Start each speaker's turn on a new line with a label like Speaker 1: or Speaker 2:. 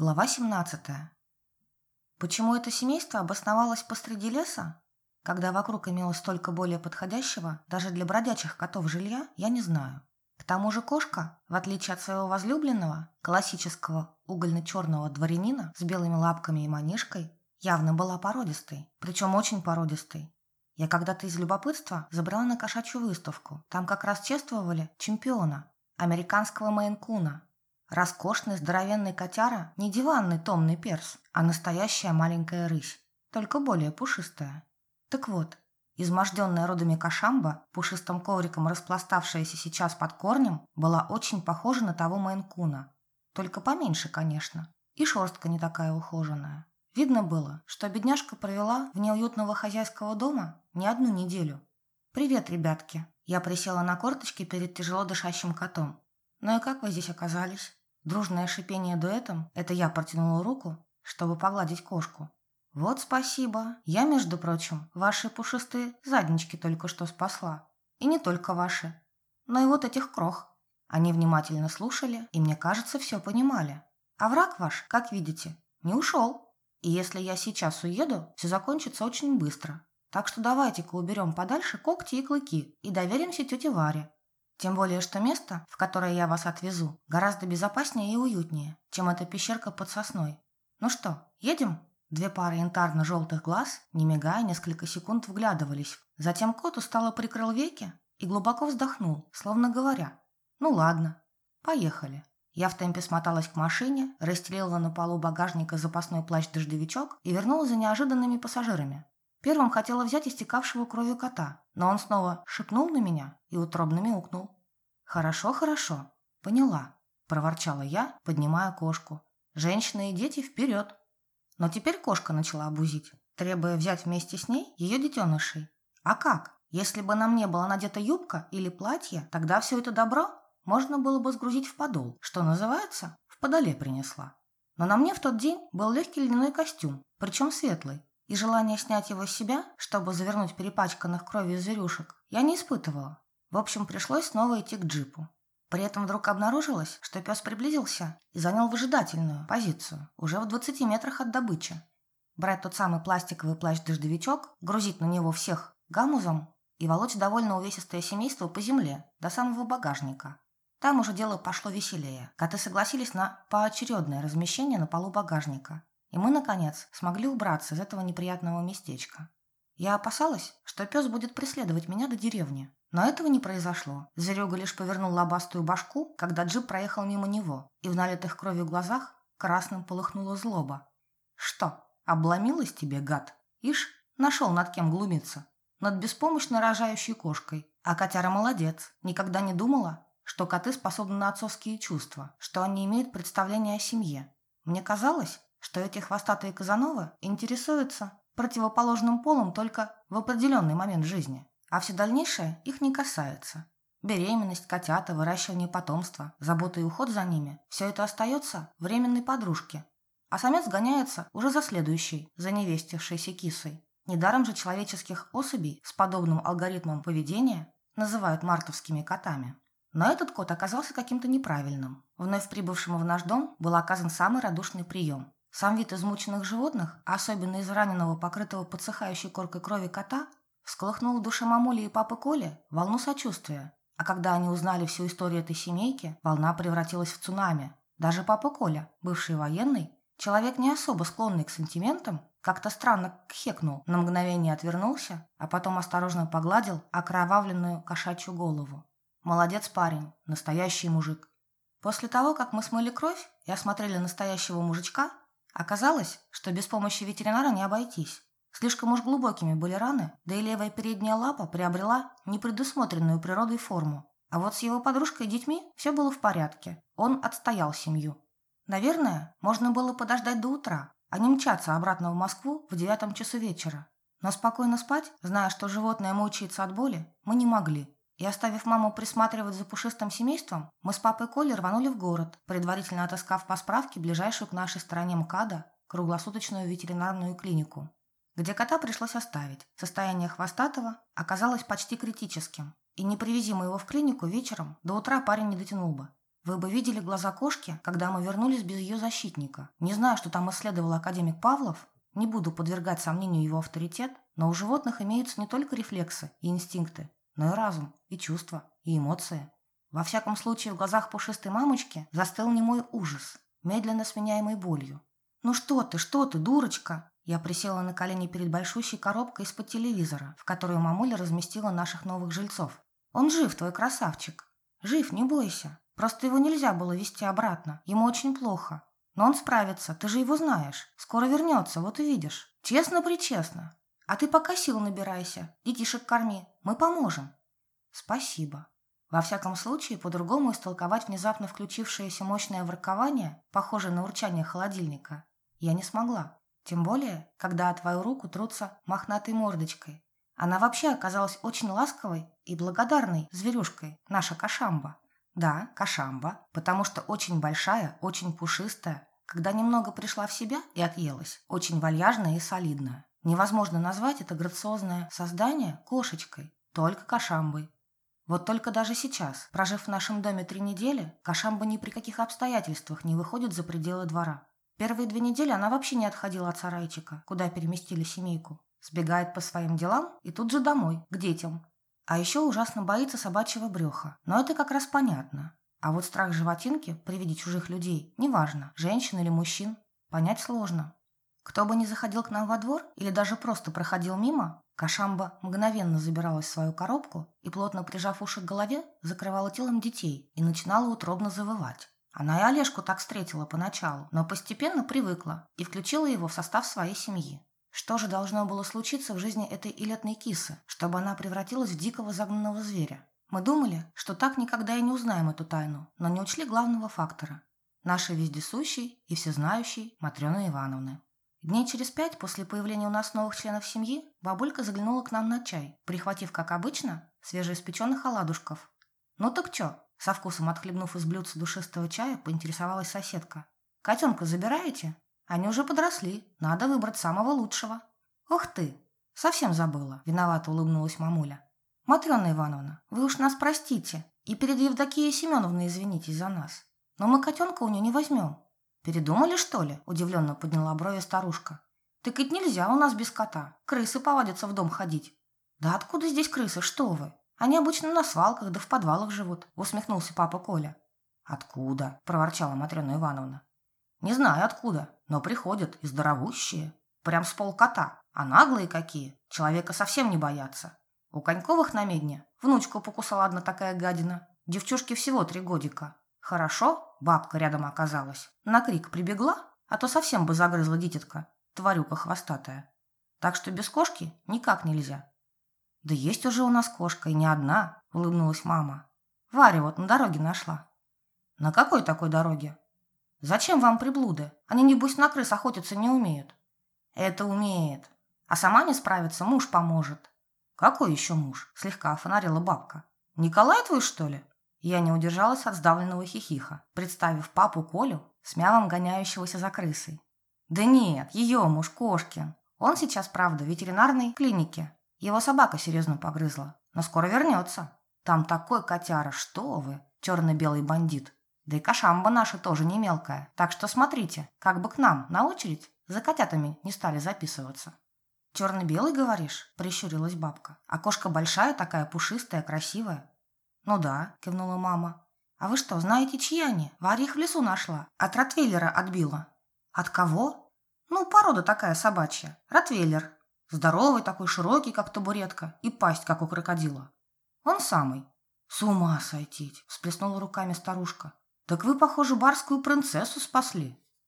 Speaker 1: Глава 17. Почему это семейство обосновалось посреди леса? Когда вокруг имелось столько более подходящего, даже для бродячих котов жилья, я не знаю. К тому же кошка, в отличие от своего возлюбленного, классического угольно-черного дворянина с белыми лапками и манишкой, явно была породистой, причем очень породистой. Я когда-то из любопытства забрала на кошачью выставку. Там как раз чествовали чемпиона, американского мейн-куна, Роскошный здоровенный котяра не диванный томный перс, а настоящая маленькая рысь, только более пушистая. Так вот, изможденная родами кашамба, пушистым ковриком распластавшаяся сейчас под корнем, была очень похожа на того Майнкуна. Только поменьше, конечно. И шерстка не такая ухоженная. Видно было, что бедняжка провела вне уютного хозяйского дома не одну неделю. «Привет, ребятки!» Я присела на корточки перед тяжело дышащим котом. «Ну и как вы здесь оказались?» Дружное шипение дуэтом – это я протянула руку, чтобы погладить кошку. «Вот спасибо. Я, между прочим, ваши пушистые заднички только что спасла. И не только ваши, но и вот этих крох». Они внимательно слушали и, мне кажется, все понимали. А враг ваш, как видите, не ушел. И если я сейчас уеду, все закончится очень быстро. Так что давайте-ка уберем подальше когти и клыки и доверимся тете Варе. Тем более, что место, в которое я вас отвезу, гораздо безопаснее и уютнее, чем эта пещерка под сосной. Ну что, едем? Две пары янтарно-желтых глаз, не мигая, несколько секунд вглядывались. Затем кот устало прикрыл веки и глубоко вздохнул, словно говоря, «Ну ладно, поехали». Я в темпе смоталась к машине, расстелила на полу багажника запасной плащ-дождевичок и вернулась за неожиданными пассажирами. Первым хотела взять истекавшего кровью кота, но он снова шепнул на меня и утробно мяукнул. «Хорошо, хорошо. Поняла», – проворчала я, поднимая кошку. «Женщины и дети вперед!» Но теперь кошка начала обузить, требуя взять вместе с ней ее детенышей. А как? Если бы на мне была надета юбка или платье, тогда все это добро можно было бы сгрузить в подол, что называется, в подоле принесла. Но на мне в тот день был легкий льняной костюм, причем светлый, и желание снять его с себя, чтобы завернуть перепачканных кровью зверюшек, я не испытывала. В общем, пришлось снова идти к джипу. При этом вдруг обнаружилось, что пес приблизился и занял выжидательную позицию, уже в 20 метрах от добычи. Брать тот самый пластиковый плащ-дождевичок, грузить на него всех гамузом и волочь довольно увесистое семейство по земле до самого багажника. Там уже дело пошло веселее. Коты согласились на поочередное размещение на полу багажника. И мы, наконец, смогли убраться из этого неприятного местечка. Я опасалась, что пес будет преследовать меня до деревни. Но этого не произошло. Зверюга лишь повернул лобастую башку, когда джип проехал мимо него, и в налитых кровью глазах красным полыхнула злоба. «Что, обломилась тебе, гад? Ишь, нашел над кем глумиться. Над беспомощно рожающей кошкой. А котяра молодец. Никогда не думала, что коты способны на отцовские чувства, что они имеют представление о семье. Мне казалось, что эти хвостатые казановы интересуются противоположным полом только в определенный момент жизни, а все дальнейшее их не касается. Беременность, котята, выращивание потомства, забота и уход за ними – все это остается временной подружке. А самец гоняется уже за следующей, за невестившейся кисой. Недаром же человеческих особей с подобным алгоритмом поведения называют мартовскими котами. Но этот кот оказался каким-то неправильным. Вновь прибывшему в наш дом был оказан самый радушный прием. Сам вид измученных животных, особенно израненного, покрытого подсыхающей коркой крови кота, всколыхнул в душе мамули и папы Коли волну сочувствия. А когда они узнали всю историю этой семейки, волна превратилась в цунами. Даже папа Коля, бывший военный, человек не особо склонный к сантиментам, как-то странно кхекнул, на мгновение отвернулся, а потом осторожно погладил окровавленную кошачью голову. Молодец парень, настоящий мужик. После того, как мы смыли кровь и осмотрели настоящего мужичка, Оказалось, что без помощи ветеринара не обойтись. Слишком уж глубокими были раны, да и левая передняя лапа приобрела непредусмотренную природой форму. А вот с его подружкой и детьми все было в порядке. Он отстоял семью. Наверное, можно было подождать до утра, а не мчаться обратно в Москву в девятом часу вечера. Но спокойно спать, зная, что животное мучается от боли, мы не могли. И оставив маму присматривать за пушистым семейством, мы с папой Колей рванули в город, предварительно отыскав по справке ближайшую к нашей стороне МКАДа круглосуточную ветеринарную клинику, где кота пришлось оставить. Состояние хвостатого оказалось почти критическим, и не привези мы его в клинику вечером, до утра парень не дотянул бы. Вы бы видели глаза кошки, когда мы вернулись без ее защитника. Не знаю, что там исследовал академик Павлов, не буду подвергать сомнению его авторитет, но у животных имеются не только рефлексы и инстинкты, но и разум, и чувства, и эмоции. Во всяком случае, в глазах пушистой мамочки застыл немой ужас, медленно сменяемый болью. «Ну что ты, что ты, дурочка?» Я присела на колени перед большущей коробкой из-под телевизора, в которую мамуля разместила наших новых жильцов. «Он жив, твой красавчик. Жив, не бойся. Просто его нельзя было вести обратно. Ему очень плохо. Но он справится, ты же его знаешь. Скоро вернется, вот увидишь. Честно-причестно. А ты пока сил набирайся. Детишек корми. Мы поможем. Спасибо. Во всяком случае, по-другому истолковать внезапно включившееся мощное воркование, похожее на урчание холодильника, я не смогла. Тем более, когда о твою руку трутся мохнатой мордочкой. Она вообще оказалась очень ласковой и благодарной зверюшкой, наша Кашамба. Да, кашамба, потому что очень большая, очень пушистая. Когда немного пришла в себя и отъелась, очень вальяжная и солидная. Невозможно назвать это грациозное создание кошечкой, только кашамбой. Вот только даже сейчас, прожив в нашем доме три недели, Кашамба ни при каких обстоятельствах не выходит за пределы двора. Первые две недели она вообще не отходила от сарайчика, куда переместили семейку. Сбегает по своим делам и тут же домой, к детям, а еще ужасно боится собачьего бреха. Но это как раз понятно. А вот страх животинки при виде чужих людей, неважно, женщин или мужчин, понять сложно. Кто бы ни заходил к нам во двор или даже просто проходил мимо, Кашамба мгновенно забиралась в свою коробку и, плотно прижав уши к голове, закрывала телом детей и начинала утробно завывать. Она и Олежку так встретила поначалу, но постепенно привыкла и включила его в состав своей семьи. Что же должно было случиться в жизни этой илетной кисы, чтобы она превратилась в дикого загнанного зверя? Мы думали, что так никогда и не узнаем эту тайну, но не учли главного фактора – нашей вездесущей и всезнающей Матрёны Ивановны. Дней через пять после появления у нас новых членов семьи бабулька заглянула к нам на чай, прихватив, как обычно, свежеиспеченных оладушков. «Ну так чё?» – со вкусом отхлебнув из блюдца душистого чая, поинтересовалась соседка. «Котенка забираете?» Они уже подросли, надо выбрать самого лучшего. Ох ты, совсем забыла, виновато улыбнулась мамуля. Матрена Ивановна, вы уж нас простите и перед Евдокией Семеновной извинитесь за нас. Но мы котенка у нее не возьмем. Передумали, что ли? Удивленно подняла брови старушка. Тыкать нельзя у нас без кота. Крысы повадятся в дом ходить. Да откуда здесь крысы, что вы? Они обычно на свалках да в подвалах живут, усмехнулся папа Коля. Откуда? проворчала Матрена Ивановна. Не знаю откуда, но приходят и здоровущие. Прям с полкота. А наглые какие. Человека совсем не боятся. У Коньковых на медне внучку покусала одна такая гадина. Девчушке всего три годика. Хорошо, бабка рядом оказалась. На крик прибегла, а то совсем бы загрызла дитятка. Тварюка хвостатая. Так что без кошки никак нельзя. Да есть уже у нас кошка, и не одна, улыбнулась мама. Варя вот на дороге нашла. На какой такой дороге? Зачем вам приблуды? Они, небось, на крыс охотиться не умеют. Это умеет. А сама не справится, муж поможет. Какой еще муж? Слегка офонарила бабка. Николай твой, что ли? Я не удержалась от сдавленного хихиха, представив папу Колю, смявом гоняющегося за крысой. Да нет, ее муж Кошкин. Он сейчас, правда, в ветеринарной клинике. Его собака серьезно погрызла, но скоро вернется. Там такой котяра, что вы, черно-белый бандит. Да и кошамба наша тоже не мелкая. Так что смотрите, как бы к нам на очередь за котятами не стали записываться. «Черно-белый, говоришь?» – прищурилась бабка. «А кошка большая такая, пушистая, красивая?» «Ну да», – кивнула мама. «А вы что, знаете, чьи они? Варя их в лесу нашла. От Ротвейлера отбила». «От кого?» «Ну, порода такая собачья. Ротвейлер. Здоровый такой, широкий, как табуретка, и пасть, как у крокодила. Он самый». «С ума сойти!» – всплеснула руками старушка. «Так вы, похоже, барскую принцессу спасли».